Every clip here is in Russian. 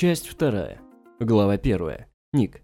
Часть вторая. Глава первая. Ник.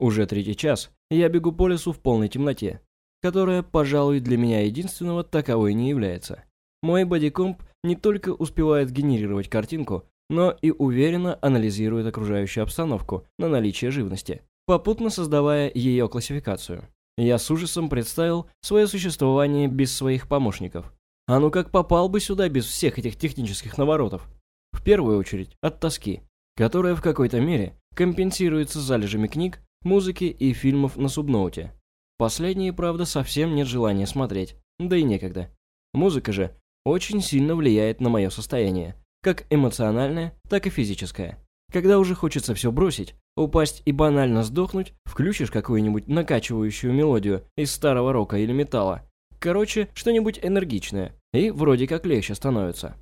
Уже третий час я бегу по лесу в полной темноте, которая, пожалуй, для меня единственного таковой не является. Мой бодикомп не только успевает генерировать картинку, но и уверенно анализирует окружающую обстановку на наличие живности, попутно создавая ее классификацию. Я с ужасом представил свое существование без своих помощников. А ну как попал бы сюда без всех этих технических наворотов? В первую очередь от тоски, которая в какой-то мере компенсируется залежами книг, музыки и фильмов на субноуте. Последние, правда, совсем нет желания смотреть, да и некогда. Музыка же очень сильно влияет на мое состояние, как эмоциональное, так и физическое. Когда уже хочется все бросить, упасть и банально сдохнуть, включишь какую-нибудь накачивающую мелодию из старого рока или металла. Короче, что-нибудь энергичное, и вроде как легче становится.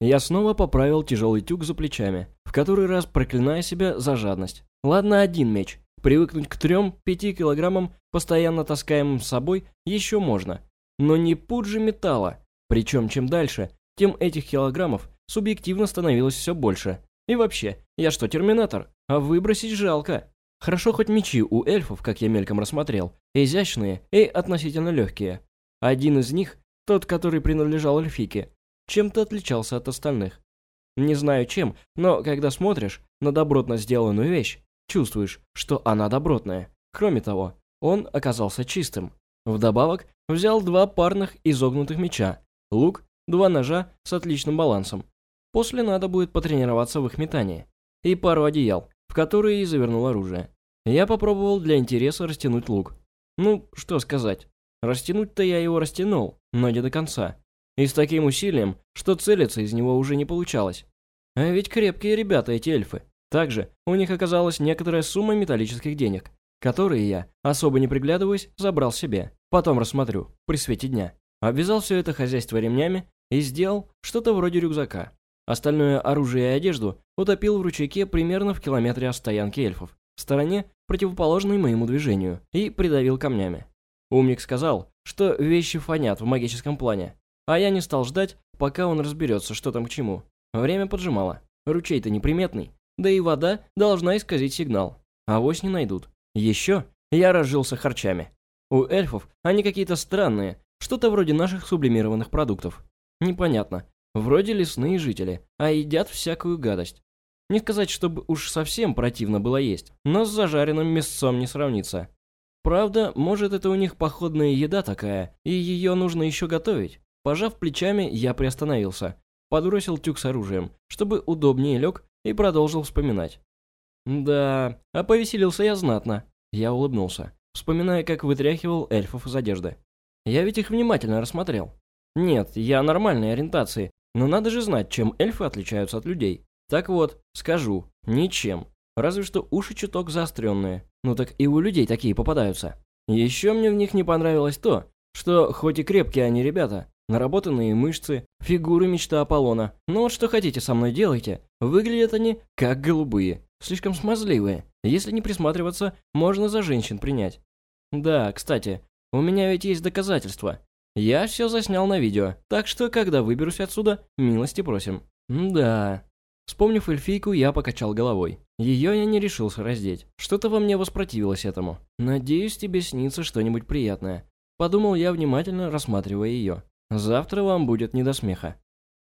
Я снова поправил тяжелый тюк за плечами, в который раз проклиная себя за жадность. Ладно, один меч. Привыкнуть к трем-пяти килограммам, постоянно таскаемым с собой, еще можно. Но не пуд же металла. Причем чем дальше, тем этих килограммов субъективно становилось все больше. И вообще, я что, терминатор? А выбросить жалко. Хорошо хоть мечи у эльфов, как я мельком рассмотрел, изящные и относительно легкие. Один из них, тот, который принадлежал эльфике, чем-то отличался от остальных. Не знаю чем, но когда смотришь на добротно сделанную вещь, чувствуешь, что она добротная. Кроме того, он оказался чистым. Вдобавок, взял два парных изогнутых меча, лук, два ножа с отличным балансом. После надо будет потренироваться в их метании. И пару одеял, в которые и завернул оружие. Я попробовал для интереса растянуть лук. Ну, что сказать. Растянуть-то я его растянул, но не до конца. И с таким усилием, что целиться из него уже не получалось. А ведь крепкие ребята эти эльфы. Также у них оказалась некоторая сумма металлических денег, которые я, особо не приглядываясь, забрал себе. Потом рассмотрю, при свете дня. Обвязал все это хозяйство ремнями и сделал что-то вроде рюкзака. Остальное оружие и одежду утопил в ручейке примерно в километре от стоянки эльфов, в стороне, противоположной моему движению, и придавил камнями. Умник сказал, что вещи фонят в магическом плане, а я не стал ждать, пока он разберется, что там к чему. Время поджимало. Ручей-то неприметный. Да и вода должна исказить сигнал. Авось не найдут. Еще я разжился харчами. У эльфов они какие-то странные, что-то вроде наших сублимированных продуктов. Непонятно. Вроде лесные жители, а едят всякую гадость. Не сказать, чтобы уж совсем противно было есть, но с зажаренным мясцом не сравнится. Правда, может это у них походная еда такая, и ее нужно еще готовить. Пожав плечами, я приостановился, подбросил тюк с оружием, чтобы удобнее лег и продолжил вспоминать. Да, а повеселился я знатно. Я улыбнулся, вспоминая, как вытряхивал эльфов из одежды. Я ведь их внимательно рассмотрел. Нет, я нормальной ориентации, но надо же знать, чем эльфы отличаются от людей. Так вот, скажу, ничем. Разве что уши чуток заостренные. Ну так и у людей такие попадаются. Еще мне в них не понравилось то, что хоть и крепкие они ребята, наработанные мышцы, фигуры мечта Аполлона. Но вот что хотите со мной делайте. Выглядят они как голубые, слишком смазливые. Если не присматриваться, можно за женщин принять. Да, кстати, у меня ведь есть доказательства. Я все заснял на видео, так что, когда выберусь отсюда, милости просим. Да. Вспомнив эльфийку, я покачал головой. Ее я не решился раздеть. Что-то во мне воспротивилось этому. Надеюсь, тебе снится что-нибудь приятное. Подумал я, внимательно рассматривая ее. Завтра вам будет не до смеха.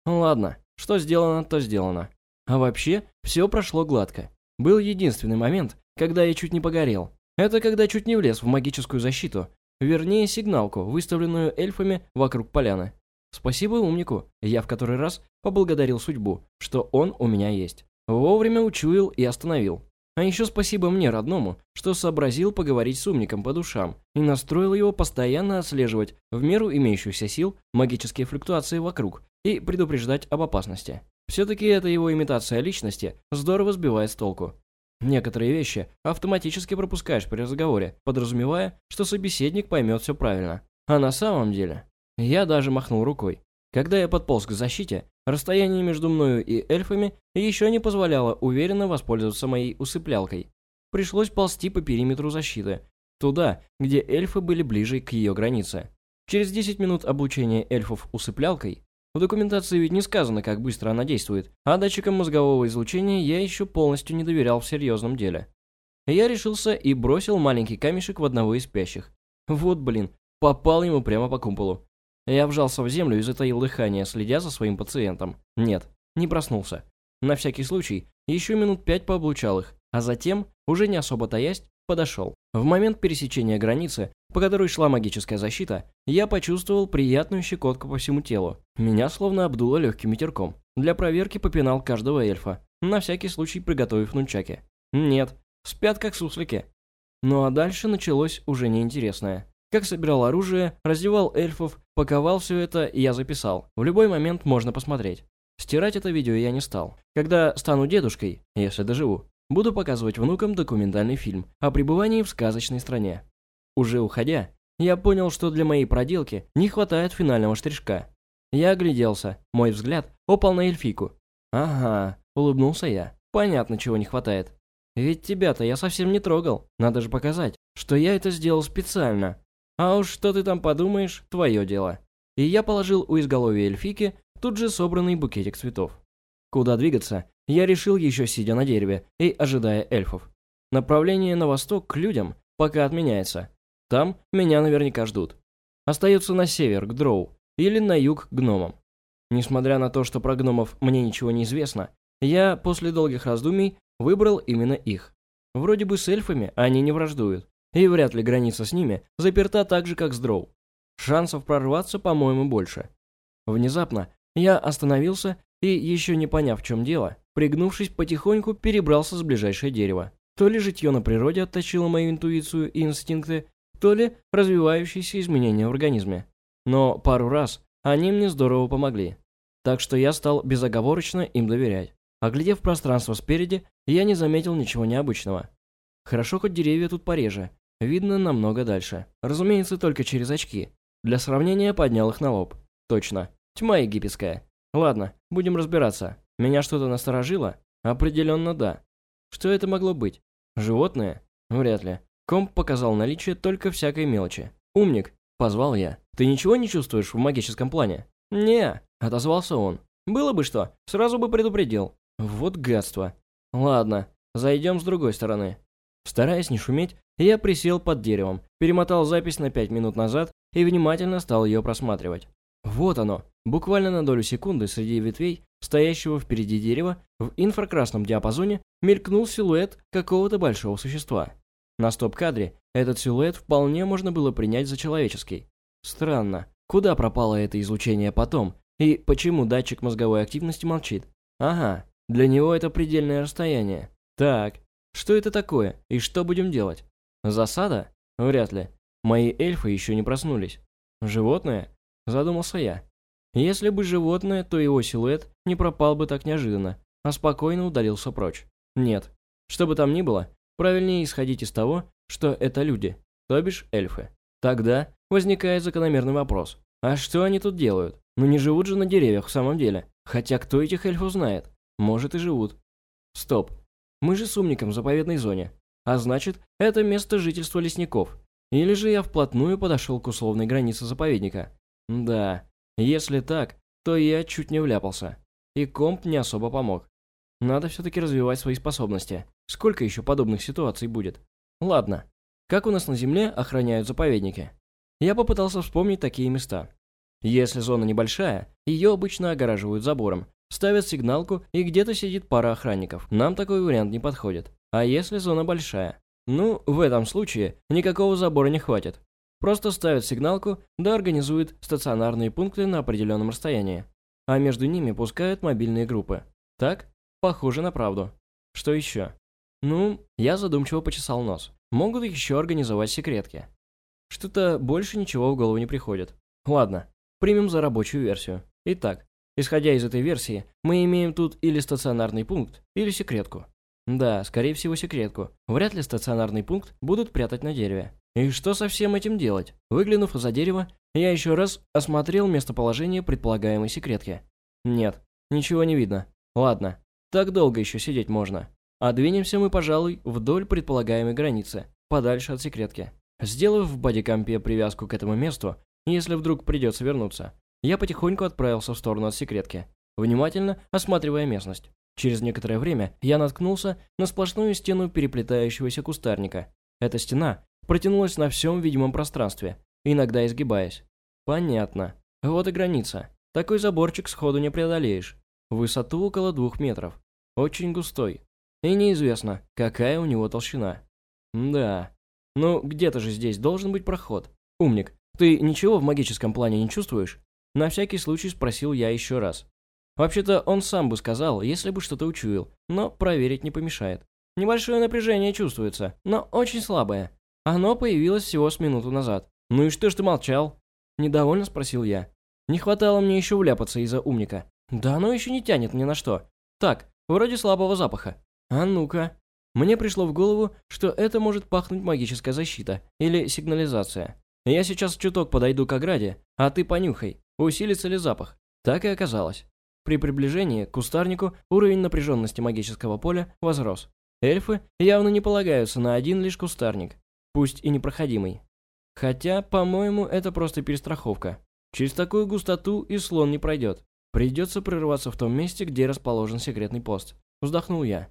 Ладно, что сделано, то сделано. А вообще, все прошло гладко. Был единственный момент, когда я чуть не погорел. Это когда чуть не влез в магическую защиту. Вернее, сигналку, выставленную эльфами вокруг поляны. Спасибо умнику, я в который раз поблагодарил судьбу, что он у меня есть. Вовремя учуял и остановил. А еще спасибо мне, родному, что сообразил поговорить с умником по душам и настроил его постоянно отслеживать в меру имеющихся сил магические флуктуации вокруг и предупреждать об опасности. Все-таки эта его имитация личности здорово сбивает с толку. Некоторые вещи автоматически пропускаешь при разговоре, подразумевая, что собеседник поймет все правильно. А на самом деле... Я даже махнул рукой. Когда я подполз к защите, расстояние между мною и эльфами еще не позволяло уверенно воспользоваться моей усыплялкой. Пришлось ползти по периметру защиты, туда, где эльфы были ближе к ее границе. Через 10 минут обучения эльфов усыплялкой В документации ведь не сказано, как быстро она действует, а датчикам мозгового излучения я еще полностью не доверял в серьезном деле. Я решился и бросил маленький камешек в одного из спящих. Вот блин, попал ему прямо по кумполу. Я вжался в землю и затаил дыхание, следя за своим пациентом. Нет, не проснулся. На всякий случай, еще минут пять пооблучал их, а затем, уже не особо таясь, подошел. В момент пересечения границы, по которой шла магическая защита, я почувствовал приятную щекотку по всему телу. Меня словно обдуло легким ветерком. Для проверки попинал каждого эльфа, на всякий случай приготовив нунчаки. Нет, спят как суслики. Ну а дальше началось уже неинтересное. Как собирал оружие, раздевал эльфов, паковал все это, я записал. В любой момент можно посмотреть. Стирать это видео я не стал. Когда стану дедушкой, если доживу, буду показывать внукам документальный фильм о пребывании в сказочной стране. Уже уходя, я понял, что для моей проделки не хватает финального штришка. Я огляделся, мой взгляд упал на эльфийку. «Ага», — улыбнулся я. «Понятно, чего не хватает. Ведь тебя-то я совсем не трогал. Надо же показать, что я это сделал специально. А уж что ты там подумаешь, твое дело». И я положил у изголовья эльфики тут же собранный букетик цветов. Куда двигаться, я решил еще сидя на дереве и ожидая эльфов. Направление на восток к людям пока отменяется. Там меня наверняка ждут. Остается на север, к Дроу, или на юг, к гномам. Несмотря на то, что про гномов мне ничего не известно, я после долгих раздумий выбрал именно их. Вроде бы с эльфами они не враждуют, и вряд ли граница с ними заперта так же, как с Дроу. Шансов прорваться, по-моему, больше. Внезапно я остановился и, еще не поняв, в чем дело, пригнувшись потихоньку, перебрался с ближайшее дерево. То ли житье на природе отточило мою интуицию и инстинкты, то ли развивающиеся изменения в организме. Но пару раз они мне здорово помогли. Так что я стал безоговорочно им доверять. Оглядев пространство спереди, я не заметил ничего необычного. Хорошо, хоть деревья тут пореже. Видно намного дальше. Разумеется, только через очки. Для сравнения поднял их на лоб. Точно. Тьма египетская. Ладно, будем разбираться. Меня что-то насторожило? Определенно да. Что это могло быть? Животное? Вряд ли. Комп показал наличие только всякой мелочи. «Умник», — позвал я. «Ты ничего не чувствуешь в магическом плане?» «Не», — отозвался он. «Было бы что, сразу бы предупредил». «Вот гадство». «Ладно, зайдем с другой стороны». Стараясь не шуметь, я присел под деревом, перемотал запись на пять минут назад и внимательно стал ее просматривать. Вот оно, буквально на долю секунды среди ветвей, стоящего впереди дерева, в инфракрасном диапазоне мелькнул силуэт какого-то большого существа. На стоп-кадре этот силуэт вполне можно было принять за человеческий. Странно, куда пропало это излучение потом, и почему датчик мозговой активности молчит? Ага, для него это предельное расстояние. Так, что это такое, и что будем делать? Засада? Вряд ли. Мои эльфы еще не проснулись. Животное? Задумался я. Если бы животное, то его силуэт не пропал бы так неожиданно, а спокойно удалился прочь. Нет. Что бы там ни было, правильнее исходить из того, что это люди, то бишь эльфы. Тогда возникает закономерный вопрос. А что они тут делают? Ну не живут же на деревьях в самом деле. Хотя кто этих эльфов знает? Может и живут. Стоп. Мы же с умником в заповедной зоне. А значит, это место жительства лесников. Или же я вплотную подошел к условной границе заповедника. Да, если так, то я чуть не вляпался. И комп не особо помог. Надо все-таки развивать свои способности. Сколько еще подобных ситуаций будет? Ладно. Как у нас на Земле охраняют заповедники? Я попытался вспомнить такие места. Если зона небольшая, ее обычно огораживают забором, ставят сигналку и где-то сидит пара охранников. Нам такой вариант не подходит. А если зона большая? Ну, в этом случае никакого забора не хватит. Просто ставят сигналку, да организуют стационарные пункты на определенном расстоянии. А между ними пускают мобильные группы. Так? Похоже на правду. Что еще? Ну, я задумчиво почесал нос. Могут еще организовать секретки. Что-то больше ничего в голову не приходит. Ладно, примем за рабочую версию. Итак, исходя из этой версии, мы имеем тут или стационарный пункт, или секретку. Да, скорее всего секретку. Вряд ли стационарный пункт будут прятать на дереве. И что со всем этим делать? Выглянув за дерево, я еще раз осмотрел местоположение предполагаемой секретки. Нет, ничего не видно. Ладно, так долго еще сидеть можно. А двинемся мы, пожалуй, вдоль предполагаемой границы, подальше от секретки. Сделав в бодикампе привязку к этому месту, если вдруг придется вернуться, я потихоньку отправился в сторону от секретки, внимательно осматривая местность. Через некоторое время я наткнулся на сплошную стену переплетающегося кустарника. Эта стена протянулась на всем видимом пространстве, иногда изгибаясь. Понятно. Вот и граница. Такой заборчик сходу не преодолеешь. Высоту около двух метров. Очень густой. И неизвестно, какая у него толщина. Да. Ну, где-то же здесь должен быть проход. Умник, ты ничего в магическом плане не чувствуешь? На всякий случай спросил я еще раз. Вообще-то он сам бы сказал, если бы что-то учуял, но проверить не помешает. Небольшое напряжение чувствуется, но очень слабое. Оно появилось всего с минуту назад. «Ну и что ж ты молчал?» Недовольно спросил я. Не хватало мне еще вляпаться из-за умника. Да оно еще не тянет ни на что. Так, вроде слабого запаха. А ну-ка. Мне пришло в голову, что это может пахнуть магическая защита или сигнализация. Я сейчас чуток подойду к ограде, а ты понюхай, усилится ли запах. Так и оказалось. При приближении к кустарнику уровень напряженности магического поля возрос. Эльфы явно не полагаются на один лишь кустарник, пусть и непроходимый. Хотя, по-моему, это просто перестраховка. Через такую густоту и слон не пройдет. Придется прорываться в том месте, где расположен секретный пост. Вздохнул я.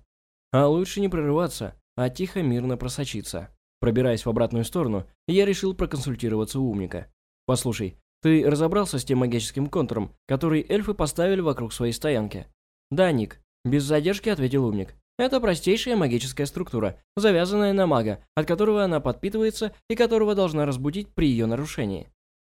А лучше не прорываться, а тихо-мирно просочиться. Пробираясь в обратную сторону, я решил проконсультироваться у умника. «Послушай, ты разобрался с тем магическим контуром, который эльфы поставили вокруг своей стоянки?» «Да, Ник», – без задержки ответил умник. Это простейшая магическая структура, завязанная на мага, от которого она подпитывается и которого должна разбудить при ее нарушении.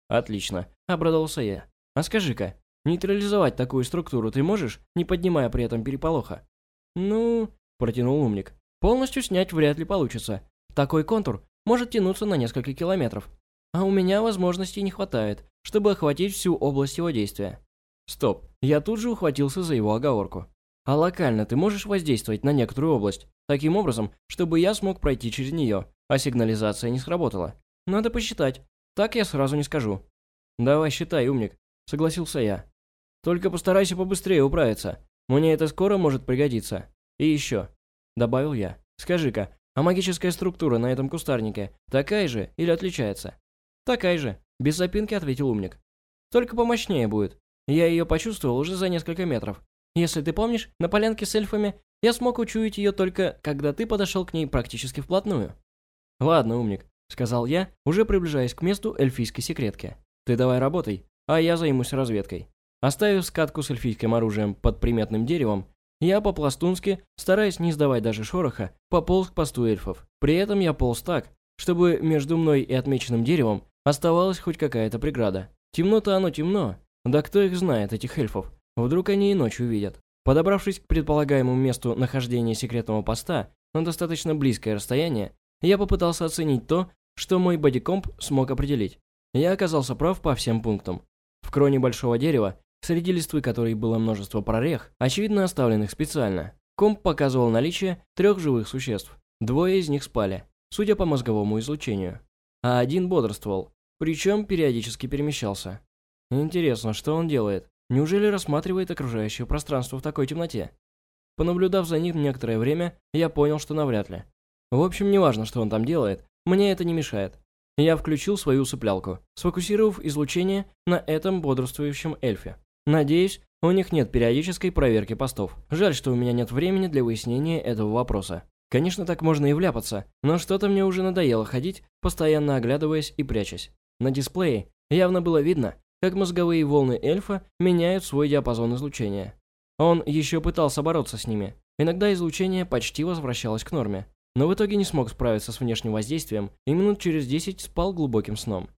Отлично, обрадовался я. А скажи-ка, нейтрализовать такую структуру ты можешь, не поднимая при этом переполоха? Ну, протянул умник. Полностью снять вряд ли получится. Такой контур может тянуться на несколько километров. А у меня возможностей не хватает, чтобы охватить всю область его действия. Стоп, я тут же ухватился за его оговорку. А локально ты можешь воздействовать на некоторую область, таким образом, чтобы я смог пройти через нее, а сигнализация не сработала. Надо посчитать. Так я сразу не скажу. Давай считай, умник, согласился я. Только постарайся побыстрее управиться. Мне это скоро может пригодиться. И еще, добавил я. Скажи-ка, а магическая структура на этом кустарнике такая же или отличается? Такая же, без запинки ответил умник. Только помощнее будет. Я ее почувствовал уже за несколько метров. Если ты помнишь, на полянке с эльфами я смог учуять ее только, когда ты подошел к ней практически вплотную. Ладно, умник, сказал я, уже приближаясь к месту эльфийской секретки. Ты давай работай, а я займусь разведкой. Оставив скатку с эльфийским оружием под приметным деревом, я по-пластунски, стараясь не издавать даже шороха, пополз к посту эльфов. При этом я полз так, чтобы между мной и отмеченным деревом оставалась хоть какая-то преграда. Темно-то оно темно, да кто их знает, этих эльфов. Вдруг они и ночью видят. Подобравшись к предполагаемому месту нахождения секретного поста на достаточно близкое расстояние, я попытался оценить то, что мой бодикомп смог определить. Я оказался прав по всем пунктам. В кроне большого дерева, среди листвы которой было множество прорех, очевидно оставленных специально, комп показывал наличие трех живых существ. Двое из них спали, судя по мозговому излучению. А один бодрствовал, причем периодически перемещался. Интересно, что он делает? Неужели рассматривает окружающее пространство в такой темноте? Понаблюдав за ним некоторое время, я понял, что навряд ли. В общем, неважно, что он там делает, мне это не мешает. Я включил свою усыплялку, сфокусировав излучение на этом бодрствующем эльфе. Надеюсь, у них нет периодической проверки постов. Жаль, что у меня нет времени для выяснения этого вопроса. Конечно, так можно и вляпаться, но что-то мне уже надоело ходить, постоянно оглядываясь и прячась. На дисплее явно было видно, как мозговые волны эльфа меняют свой диапазон излучения. Он еще пытался бороться с ними. Иногда излучение почти возвращалось к норме, но в итоге не смог справиться с внешним воздействием и минут через 10 спал глубоким сном.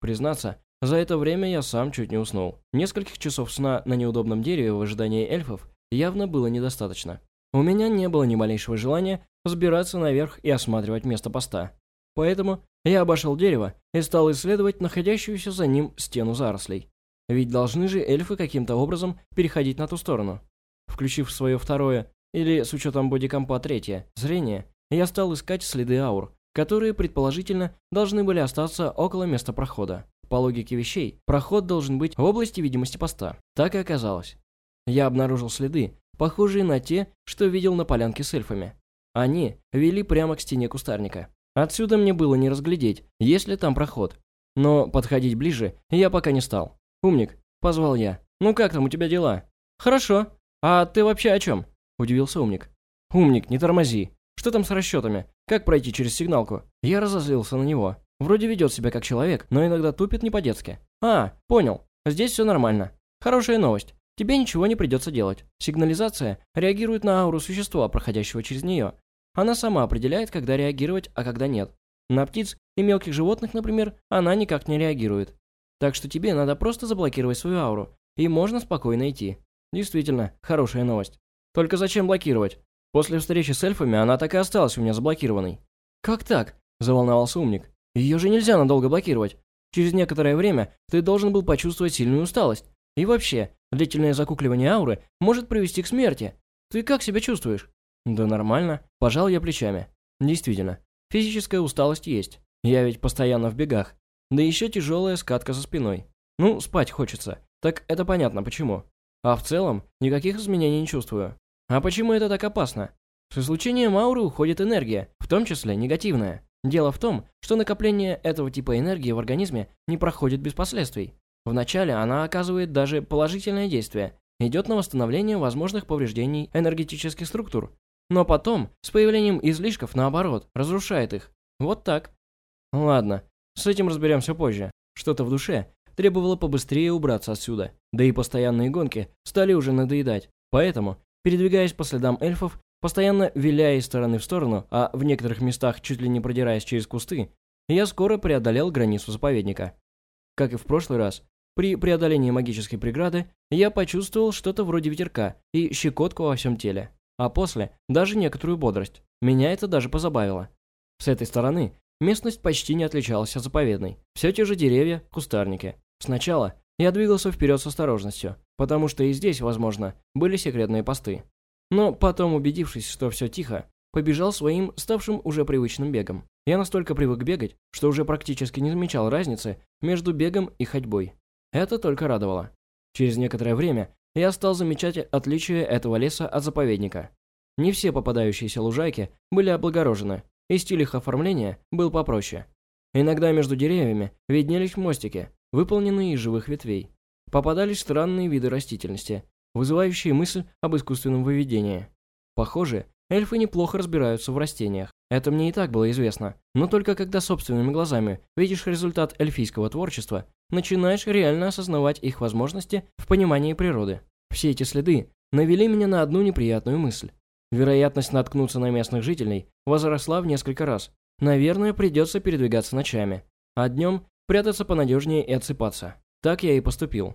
Признаться, за это время я сам чуть не уснул. Нескольких часов сна на неудобном дереве в ожидании эльфов явно было недостаточно. У меня не было ни малейшего желания взбираться наверх и осматривать место поста. Поэтому я обошел дерево и стал исследовать находящуюся за ним стену зарослей. Ведь должны же эльфы каким-то образом переходить на ту сторону. Включив свое второе, или с учетом бодикомпа третье, зрение, я стал искать следы аур, которые, предположительно, должны были остаться около места прохода. По логике вещей, проход должен быть в области видимости поста. Так и оказалось. Я обнаружил следы, похожие на те, что видел на полянке с эльфами. Они вели прямо к стене кустарника. Отсюда мне было не разглядеть, есть ли там проход. Но подходить ближе я пока не стал. «Умник, позвал я. «Ну как там у тебя дела?» «Хорошо. А ты вообще о чем?» – удивился умник. «Умник, не тормози. Что там с расчетами? Как пройти через сигналку?» Я разозлился на него. Вроде ведет себя как человек, но иногда тупит не по-детски. «А, понял. Здесь все нормально. Хорошая новость. Тебе ничего не придется делать. Сигнализация реагирует на ауру существа, проходящего через нее. Она сама определяет, когда реагировать, а когда нет. На птиц и мелких животных, например, она никак не реагирует. Так что тебе надо просто заблокировать свою ауру, и можно спокойно идти. Действительно, хорошая новость. Только зачем блокировать? После встречи с эльфами она так и осталась у меня заблокированной. «Как так?» – заволновался умник. «Ее же нельзя надолго блокировать. Через некоторое время ты должен был почувствовать сильную усталость. И вообще, длительное закукливание ауры может привести к смерти. Ты как себя чувствуешь?» «Да нормально». Пожал я плечами. «Действительно, физическая усталость есть. Я ведь постоянно в бегах. Да еще тяжелая скатка за спиной. Ну, спать хочется. Так это понятно почему. А в целом, никаких изменений не чувствую. А почему это так опасно? С излучением ауры уходит энергия, в том числе негативная. Дело в том, что накопление этого типа энергии в организме не проходит без последствий. Вначале она оказывает даже положительное действие, идет на восстановление возможных повреждений энергетических структур. Но потом, с появлением излишков, наоборот, разрушает их. Вот так. Ладно, с этим разберемся позже. Что-то в душе требовало побыстрее убраться отсюда. Да и постоянные гонки стали уже надоедать. Поэтому, передвигаясь по следам эльфов, постоянно виляя из стороны в сторону, а в некоторых местах чуть ли не продираясь через кусты, я скоро преодолел границу заповедника. Как и в прошлый раз, при преодолении магической преграды я почувствовал что-то вроде ветерка и щекотку во всем теле, а после даже некоторую бодрость. Меня это даже позабавило. С этой стороны местность почти не отличалась от заповедной. Все те же деревья, кустарники. Сначала я двигался вперед с осторожностью, потому что и здесь, возможно, были секретные посты. Но потом, убедившись, что все тихо, побежал своим, ставшим уже привычным бегом. Я настолько привык бегать, что уже практически не замечал разницы между бегом и ходьбой. Это только радовало. Через некоторое время я стал замечать отличие этого леса от заповедника. Не все попадающиеся лужайки были облагорожены, и стиль их оформления был попроще. Иногда между деревьями виднелись мостики, выполненные из живых ветвей. Попадались странные виды растительности, вызывающие мысль об искусственном выведении. Похоже, эльфы неплохо разбираются в растениях. Это мне и так было известно. Но только когда собственными глазами видишь результат эльфийского творчества, начинаешь реально осознавать их возможности в понимании природы. Все эти следы навели меня на одну неприятную мысль. Вероятность наткнуться на местных жителей возросла в несколько раз. Наверное, придется передвигаться ночами. А днем прятаться понадежнее и отсыпаться. Так я и поступил.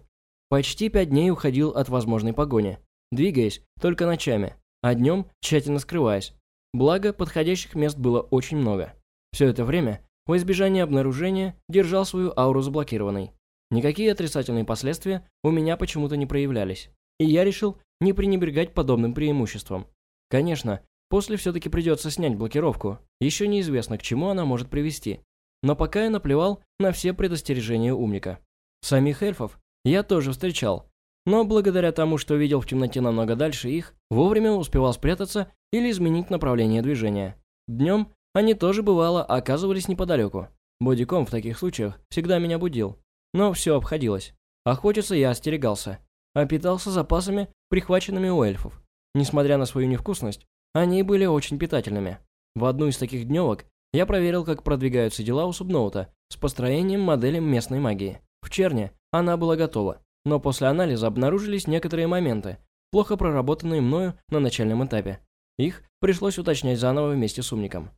Почти пять дней уходил от возможной погони, двигаясь только ночами, а днем тщательно скрываясь. Благо, подходящих мест было очень много. Все это время, во избежание обнаружения, держал свою ауру заблокированной. Никакие отрицательные последствия у меня почему-то не проявлялись. И я решил не пренебрегать подобным преимуществом. Конечно, после все-таки придется снять блокировку. Еще неизвестно, к чему она может привести. Но пока я наплевал на все предостережения умника. Самих эльфов я тоже встречал, но благодаря тому, что видел в темноте намного дальше их, вовремя успевал спрятаться или изменить направление движения. Днем они тоже бывало оказывались неподалеку. Бодиком в таких случаях всегда меня будил. Но все обходилось. Охотиться я остерегался, а питался запасами, прихваченными у эльфов. Несмотря на свою невкусность, они были очень питательными. В одну из таких дневок я проверил, как продвигаются дела у Субноута с построением модели местной магии. В Черне она была готова, но после анализа обнаружились некоторые моменты, плохо проработанные мною на начальном этапе. Их пришлось уточнять заново вместе с умником.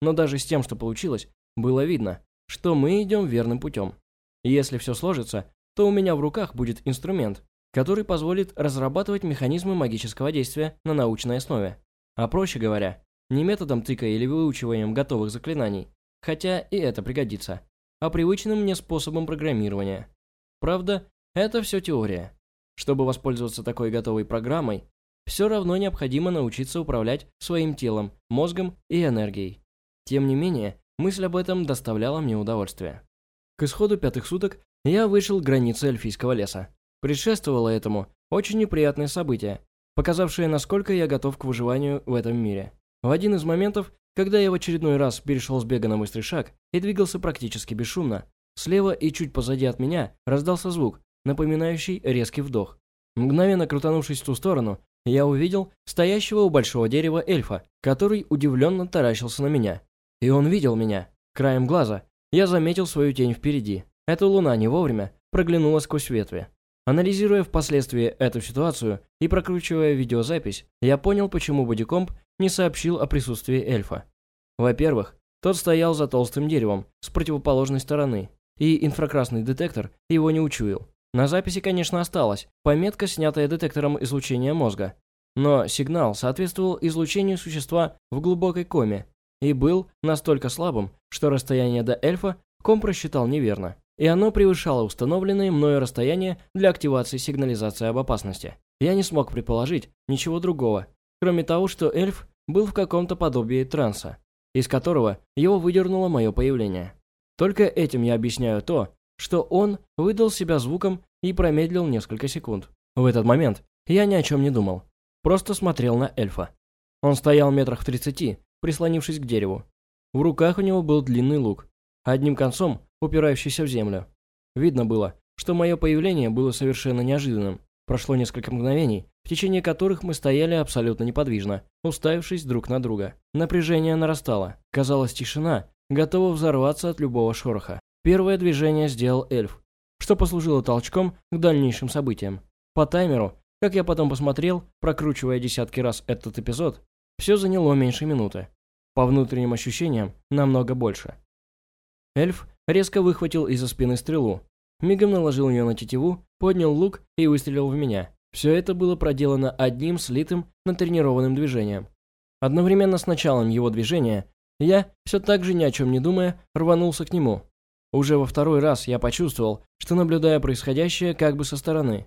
Но даже с тем, что получилось, было видно, что мы идем верным путем. Если все сложится, то у меня в руках будет инструмент, который позволит разрабатывать механизмы магического действия на научной основе. А проще говоря, не методом тыка или выучиванием готовых заклинаний, хотя и это пригодится, а привычным мне способом программирования. Правда, это все теория. Чтобы воспользоваться такой готовой программой, все равно необходимо научиться управлять своим телом, мозгом и энергией. Тем не менее, мысль об этом доставляла мне удовольствие. К исходу пятых суток я вышел к границе эльфийского леса. Предшествовало этому очень неприятное событие, показавшее, насколько я готов к выживанию в этом мире. В один из моментов, когда я в очередной раз перешел с бега на быстрый шаг и двигался практически бесшумно, слева и чуть позади от меня раздался звук, напоминающий резкий вдох. Мгновенно крутанувшись в ту сторону, я увидел стоящего у большого дерева эльфа, который удивленно таращился на меня. И он видел меня. Краем глаза я заметил свою тень впереди. Эта луна не вовремя проглянула сквозь ветви. Анализируя впоследствии эту ситуацию и прокручивая видеозапись, я понял, почему бодикомп не сообщил о присутствии эльфа. Во-первых, тот стоял за толстым деревом с противоположной стороны, и инфракрасный детектор его не учуял. На записи, конечно, осталась пометка, снятая детектором излучения мозга, но сигнал соответствовал излучению существа в глубокой коме и был настолько слабым, что расстояние до эльфа ком просчитал неверно и оно превышало установленное мною расстояние для активации сигнализации об опасности. Я не смог предположить ничего другого, кроме того, что эльф был в каком-то подобии транса, из которого его выдернуло мое появление. Только этим я объясняю то, что он выдал себя звуком и промедлил несколько секунд. В этот момент я ни о чем не думал, просто смотрел на эльфа. Он стоял метрах в тридцати, прислонившись к дереву. В руках у него был длинный лук, одним концом упирающийся в землю. Видно было, что мое появление было совершенно неожиданным. Прошло несколько мгновений, в течение которых мы стояли абсолютно неподвижно, уставившись друг на друга. Напряжение нарастало. Казалось, тишина готова взорваться от любого шороха. Первое движение сделал эльф, что послужило толчком к дальнейшим событиям. По таймеру, как я потом посмотрел, прокручивая десятки раз этот эпизод, все заняло меньше минуты. По внутренним ощущениям, намного больше. Эльф резко выхватил из-за спины стрелу, мигом наложил ее на тетиву, поднял лук и выстрелил в меня. Все это было проделано одним слитым, натренированным движением. Одновременно с началом его движения я, все так же ни о чем не думая, рванулся к нему. Уже во второй раз я почувствовал, что наблюдаю происходящее как бы со стороны.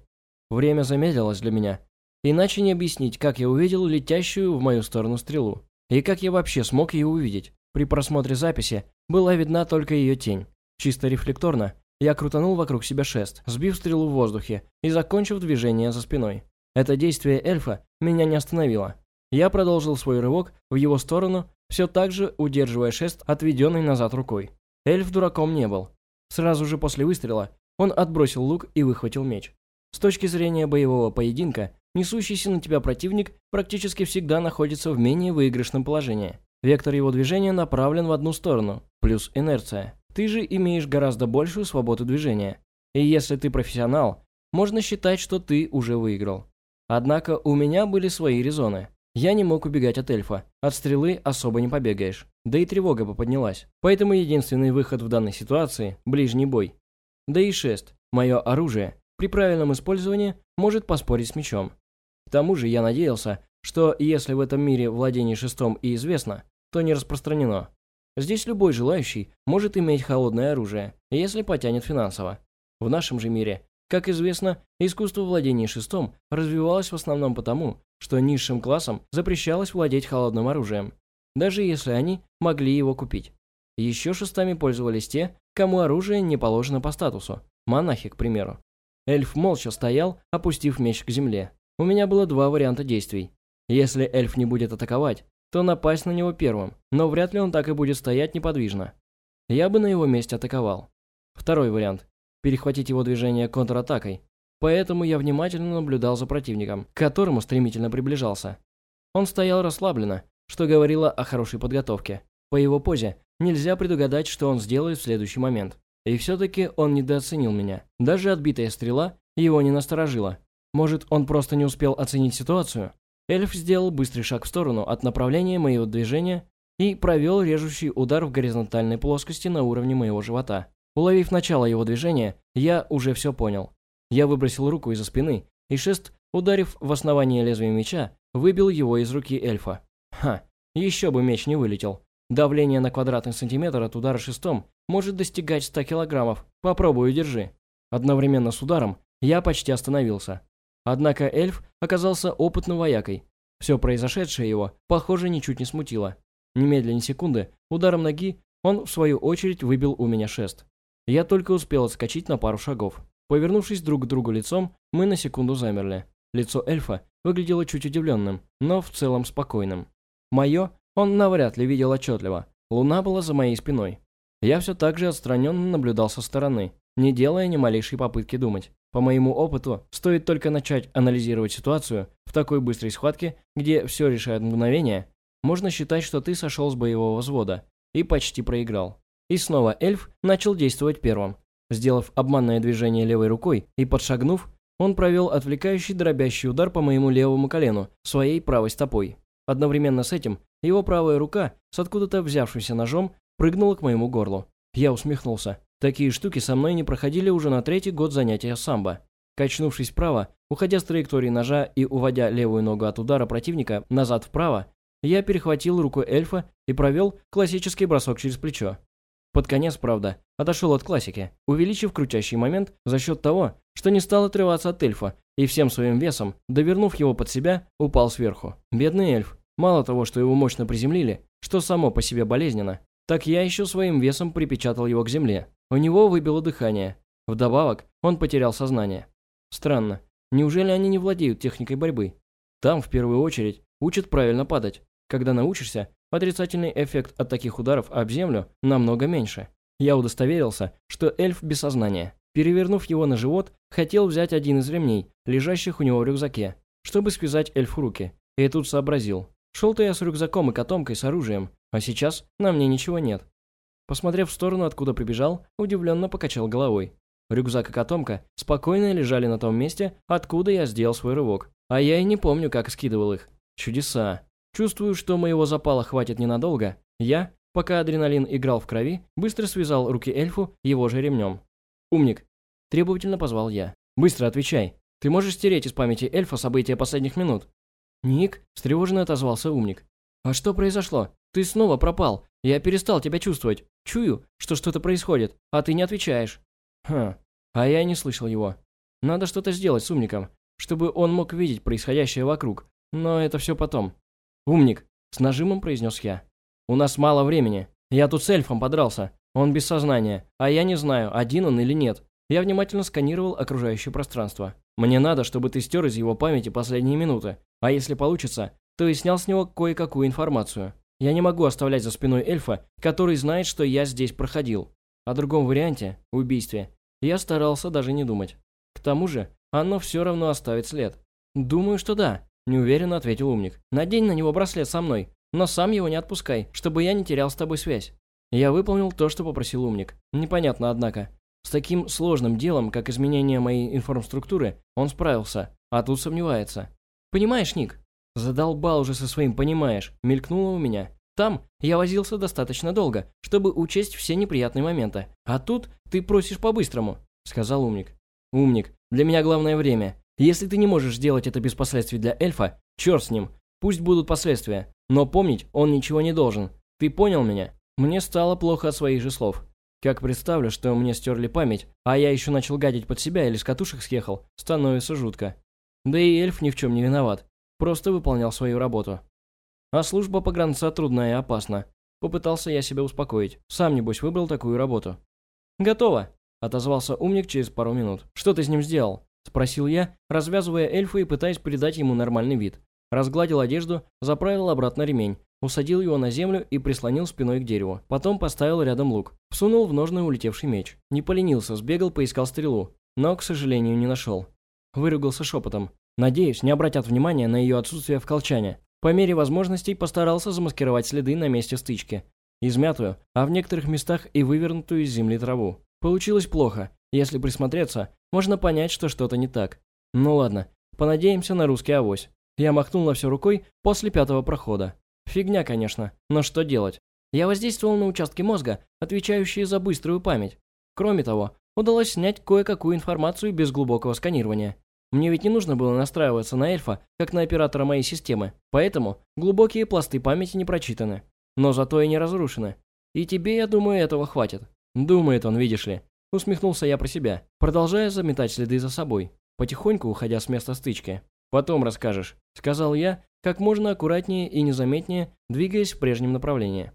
Время замедлилось для меня. Иначе не объяснить, как я увидел летящую в мою сторону стрелу. И как я вообще смог ее увидеть. При просмотре записи была видна только ее тень. Чисто рефлекторно я крутанул вокруг себя шест, сбив стрелу в воздухе и закончив движение за спиной. Это действие эльфа меня не остановило. Я продолжил свой рывок в его сторону, все так же удерживая шест, отведенный назад рукой. Эльф дураком не был. Сразу же после выстрела он отбросил лук и выхватил меч. С точки зрения боевого поединка, несущийся на тебя противник практически всегда находится в менее выигрышном положении. Вектор его движения направлен в одну сторону, плюс инерция. Ты же имеешь гораздо большую свободу движения. И если ты профессионал, можно считать, что ты уже выиграл. Однако у меня были свои резоны. Я не мог убегать от эльфа. От стрелы особо не побегаешь. Да и тревога бы поднялась. Поэтому единственный выход в данной ситуации – ближний бой. Да и шест, мое оружие, при правильном использовании может поспорить с мечом. К тому же я надеялся, что если в этом мире владение шестом и известно, то не распространено. Здесь любой желающий может иметь холодное оружие, если потянет финансово. В нашем же мире, как известно, искусство владения шестом развивалось в основном потому, что низшим классам запрещалось владеть холодным оружием, даже если они могли его купить. Еще шестами пользовались те, кому оружие не положено по статусу, монахи, к примеру. Эльф молча стоял, опустив меч к земле. У меня было два варианта действий. Если эльф не будет атаковать, то напасть на него первым, но вряд ли он так и будет стоять неподвижно. Я бы на его месте атаковал. Второй вариант – перехватить его движение контратакой. Поэтому я внимательно наблюдал за противником, к которому стремительно приближался. Он стоял расслабленно, что говорило о хорошей подготовке. По его позе нельзя предугадать, что он сделает в следующий момент. И все-таки он недооценил меня. Даже отбитая стрела его не насторожила. Может, он просто не успел оценить ситуацию? Эльф сделал быстрый шаг в сторону от направления моего движения и провел режущий удар в горизонтальной плоскости на уровне моего живота. Уловив начало его движения, я уже все понял. Я выбросил руку из-за спины, и шест, ударив в основание лезвия меча, выбил его из руки эльфа. Ха, еще бы меч не вылетел. Давление на квадратный сантиметр от удара шестом может достигать 100 килограммов. Попробую, держи. Одновременно с ударом я почти остановился. Однако эльф оказался опытным воякой. Все произошедшее его, похоже, ничуть не смутило. Немедленно секунды, ударом ноги, он, в свою очередь, выбил у меня шест. Я только успел отскочить на пару шагов. Повернувшись друг к другу лицом, мы на секунду замерли. Лицо эльфа выглядело чуть удивленным, но в целом спокойным. Мое он навряд ли видел отчетливо. Луна была за моей спиной. Я все так же отстраненно наблюдал со стороны, не делая ни малейшей попытки думать. По моему опыту, стоит только начать анализировать ситуацию в такой быстрой схватке, где все решает мгновение, можно считать, что ты сошел с боевого взвода и почти проиграл. И снова эльф начал действовать первым. Сделав обманное движение левой рукой и подшагнув, он провел отвлекающий дробящий удар по моему левому колену своей правой стопой. Одновременно с этим его правая рука с откуда-то взявшимся ножом прыгнула к моему горлу. Я усмехнулся. Такие штуки со мной не проходили уже на третий год занятия самбо. Качнувшись вправо, уходя с траектории ножа и уводя левую ногу от удара противника назад вправо, я перехватил руку эльфа и провел классический бросок через плечо. Под конец, правда, отошел от классики, увеличив крутящий момент за счет того, что не стал отрываться от эльфа и всем своим весом, довернув его под себя, упал сверху. Бедный эльф. Мало того, что его мощно приземлили, что само по себе болезненно, так я еще своим весом припечатал его к земле. У него выбило дыхание. Вдобавок, он потерял сознание. Странно. Неужели они не владеют техникой борьбы? Там, в первую очередь, учат правильно падать. Когда научишься, отрицательный эффект от таких ударов об землю намного меньше. Я удостоверился, что эльф без сознания. Перевернув его на живот, хотел взять один из ремней, лежащих у него в рюкзаке, чтобы связать эльфу руки. И тут сообразил. Шел-то я с рюкзаком и котомкой с оружием, а сейчас на мне ничего нет. Посмотрев в сторону, откуда прибежал, удивленно покачал головой. Рюкзак и котомка спокойно лежали на том месте, откуда я сделал свой рывок. А я и не помню, как скидывал их. Чудеса. Чувствую, что моего запала хватит ненадолго. Я, пока адреналин играл в крови, быстро связал руки эльфу его же ремнем. «Умник!» – требовательно позвал я. «Быстро отвечай. Ты можешь стереть из памяти эльфа события последних минут?» «Ник?» – встревоженно отозвался умник. «А что произошло? Ты снова пропал. Я перестал тебя чувствовать. Чую, что что-то происходит, а ты не отвечаешь». «Хм. А я не слышал его. Надо что-то сделать с умником, чтобы он мог видеть происходящее вокруг. Но это все потом. «Умник!» – с нажимом произнес я. «У нас мало времени. Я тут с эльфом подрался. Он без сознания, а я не знаю, один он или нет. Я внимательно сканировал окружающее пространство. Мне надо, чтобы ты стер из его памяти последние минуты. А если получится, то и снял с него кое-какую информацию. Я не могу оставлять за спиной эльфа, который знает, что я здесь проходил. О другом варианте, убийстве, я старался даже не думать. К тому же, оно все равно оставит след. Думаю, что да. Неуверенно ответил умник. «Надень на него браслет со мной, но сам его не отпускай, чтобы я не терял с тобой связь». Я выполнил то, что попросил умник. Непонятно, однако. С таким сложным делом, как изменение моей информструктуры, он справился, а тут сомневается. «Понимаешь, Ник?» Задолбал уже со своим «понимаешь», мелькнуло у меня. Там я возился достаточно долго, чтобы учесть все неприятные моменты. А тут ты просишь по-быстрому», — сказал умник. «Умник, для меня главное время. Если ты не можешь сделать это без последствий для эльфа, черт с ним, пусть будут последствия. Но помнить он ничего не должен. Ты понял меня? Мне стало плохо от своих же слов. Как представлю, что мне стерли память, а я еще начал гадить под себя или с катушек съехал, становится жутко. Да и эльф ни в чем не виноват. Просто выполнял свою работу. А служба погранца трудная и опасна. Попытался я себя успокоить. Сам, небось, выбрал такую работу. «Готово», — отозвался умник через пару минут. «Что ты с ним сделал?» – спросил я, развязывая эльфа и пытаясь придать ему нормальный вид. Разгладил одежду, заправил обратно ремень, усадил его на землю и прислонил спиной к дереву. Потом поставил рядом лук. Всунул в ножны улетевший меч. Не поленился, сбегал, поискал стрелу. Но, к сожалению, не нашел. Выругался шепотом. Надеюсь, не обратят внимания на ее отсутствие в колчане. По мере возможностей постарался замаскировать следы на месте стычки. Измятую, а в некоторых местах и вывернутую из земли траву. Получилось плохо. Если присмотреться, можно понять, что что-то не так. Ну ладно, понадеемся на русский авось. Я махнул на все рукой после пятого прохода. Фигня, конечно, но что делать? Я воздействовал на участки мозга, отвечающие за быструю память. Кроме того, удалось снять кое-какую информацию без глубокого сканирования. Мне ведь не нужно было настраиваться на эльфа, как на оператора моей системы, поэтому глубокие пласты памяти не прочитаны. Но зато и не разрушены. И тебе, я думаю, этого хватит. Думает он, видишь ли. Усмехнулся я про себя, продолжая заметать следы за собой, потихоньку уходя с места стычки. «Потом расскажешь», — сказал я, как можно аккуратнее и незаметнее, двигаясь в прежнем направлении.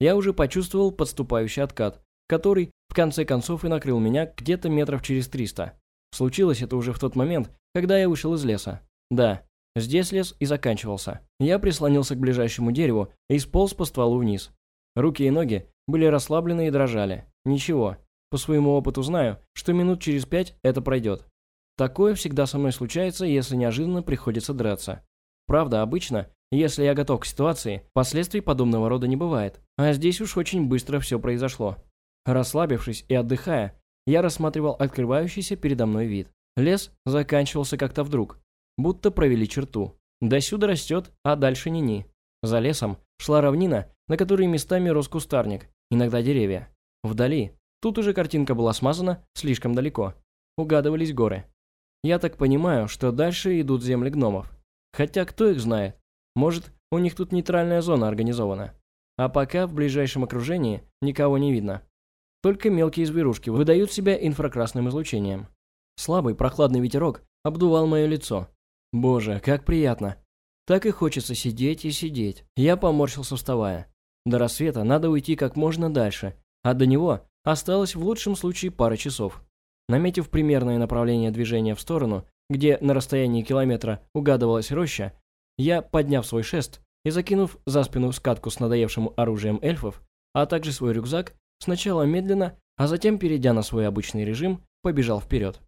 Я уже почувствовал подступающий откат, который, в конце концов, и накрыл меня где-то метров через триста. Случилось это уже в тот момент, когда я вышел из леса. Да, здесь лес и заканчивался. Я прислонился к ближайшему дереву и сполз по стволу вниз. Руки и ноги были расслаблены и дрожали. Ничего, по своему опыту знаю, что минут через пять это пройдет. Такое всегда со мной случается, если неожиданно приходится драться. Правда, обычно, если я готов к ситуации, последствий подобного рода не бывает. А здесь уж очень быстро все произошло. Расслабившись и отдыхая, я рассматривал открывающийся передо мной вид. Лес заканчивался как-то вдруг, будто провели черту. До сюда растет, а дальше ни-ни. За лесом шла равнина, на которой местами рос кустарник, иногда деревья. Вдали, тут уже картинка была смазана слишком далеко. Угадывались горы. Я так понимаю, что дальше идут земли гномов. Хотя кто их знает? Может, у них тут нейтральная зона организована. А пока в ближайшем окружении никого не видно. Только мелкие зверушки выдают себя инфракрасным излучением. Слабый прохладный ветерок обдувал мое лицо. Боже, как приятно. Так и хочется сидеть и сидеть. Я поморщился, вставая. До рассвета надо уйти как можно дальше, а до него осталось в лучшем случае пара часов. Наметив примерное направление движения в сторону, где на расстоянии километра угадывалась роща, я, подняв свой шест и закинув за спину скатку с надоевшим оружием эльфов, а также свой рюкзак, Сначала медленно, а затем, перейдя на свой обычный режим, побежал вперед.